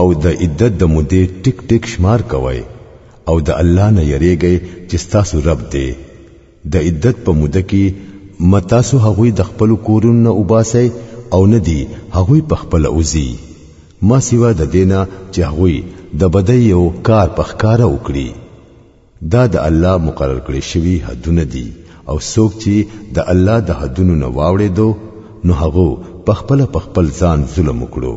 او د عدت د مودې ټیک ټیک شمار کوي او د الله نه یریږي چې تاسو رب دی د عدت په موده کې متاسو هغوی د خپل کورونو نه وباسي او نه دی هغوی په خپل اوزي ما سیوا د دینه چې هغوی د بدی یو کار په ښکارا وکړي دا د الله مقرر کړی شوی حدونه دي او څوک چې د الله د حدونو نه واوړې دو نو هغه په خپل په خپل ځان ظلم وکړو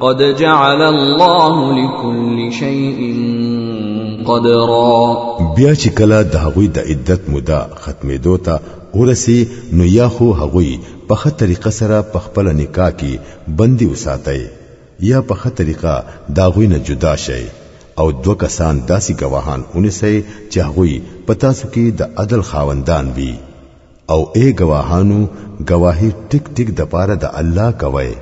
قد جعل الله لكل شيء قدرا بیا چې کله د هغوی د عدت موده ختمېدو ته ورسی نو یا خو هغوی په خه طریقه سره په خپل نکاح کې بندي وساتي یا په خه طریقه دا غوی نه جدا شي او دو کسان داسې گواهان اونسي چې هغوی په تاسو کې د عدل خاوندان وي او اے گواهانو گواهی ټیک ټیک د پاره د الله کوي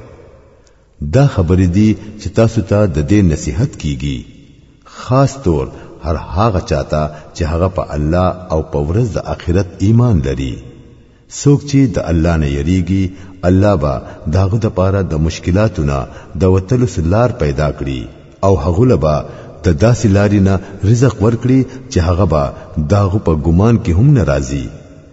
دا خبرې دي چې تاسو ته د دې نصيحت کیږي خاص طور هر هغه چاته چې هغه په الله او په ورځ د آخرت ایمان لري څوک چې د الله نه یریږي الله به داغه د پاره د مشکلاتو نه د وتلو لار پیدا کړي او هغه لبا د داسې لارې نه رزق ورکړي چې هغه به داغه په ګمان کې هم ناراضي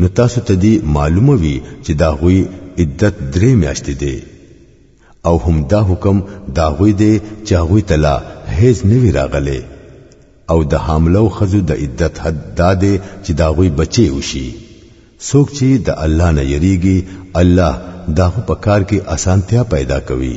نو تاسو ته دی معلومه وي چې دا غوي عدت درې میاشتې دی او هم دا حکم دا غوي دی چې غوي تلا هیڅ نوی راغله او د حاملو خزو د عدت حد دا دی چې دا غوي بچي وشي څوک چې د الله نه یریږي الله دا په کار کې اسانتیا پیدا کوي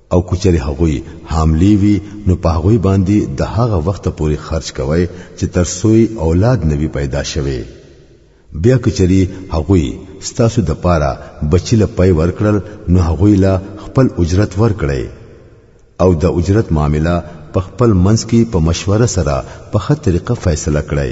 او کچری هغوی حاملی وی نو په هغوی باندې د هغه وخت پورې خرج کوي چې تر سوی اولاد نوی پیدا شوي بیا کچری هغوی ستاسو د پاره بچی له پي ورکړل نو هغوی له خپل اجرت ورکړي او د اجرت معامله په خپل منځ کې په مشوره سره په خه طریقه فیصله کړئ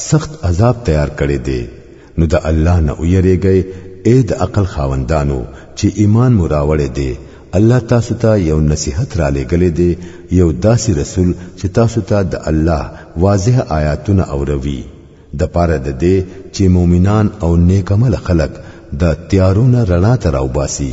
سخت عذاب تیار کړی دی نو د الله نه ویریږئ اے د عقل خاوندانو چې ایمان مو راوړی دی الله تاسو ته یو نصیحت را لېږلی دی یو داسې رسول چې تاسو ته د الله واضح آیاتونه اوروي د پاره د دې چې مؤمنان او نیکمل خلک د تیارونه رڼا ته راوباسي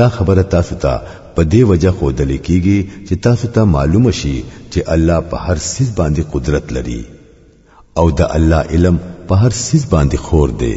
دا خبره تاسو ته په دې وجه خو دلې کیږي چې تاسو ته معلومه شي چې الله په هر سیز باندې قدرت لري او د الله علم په هر سیز باندې خور دی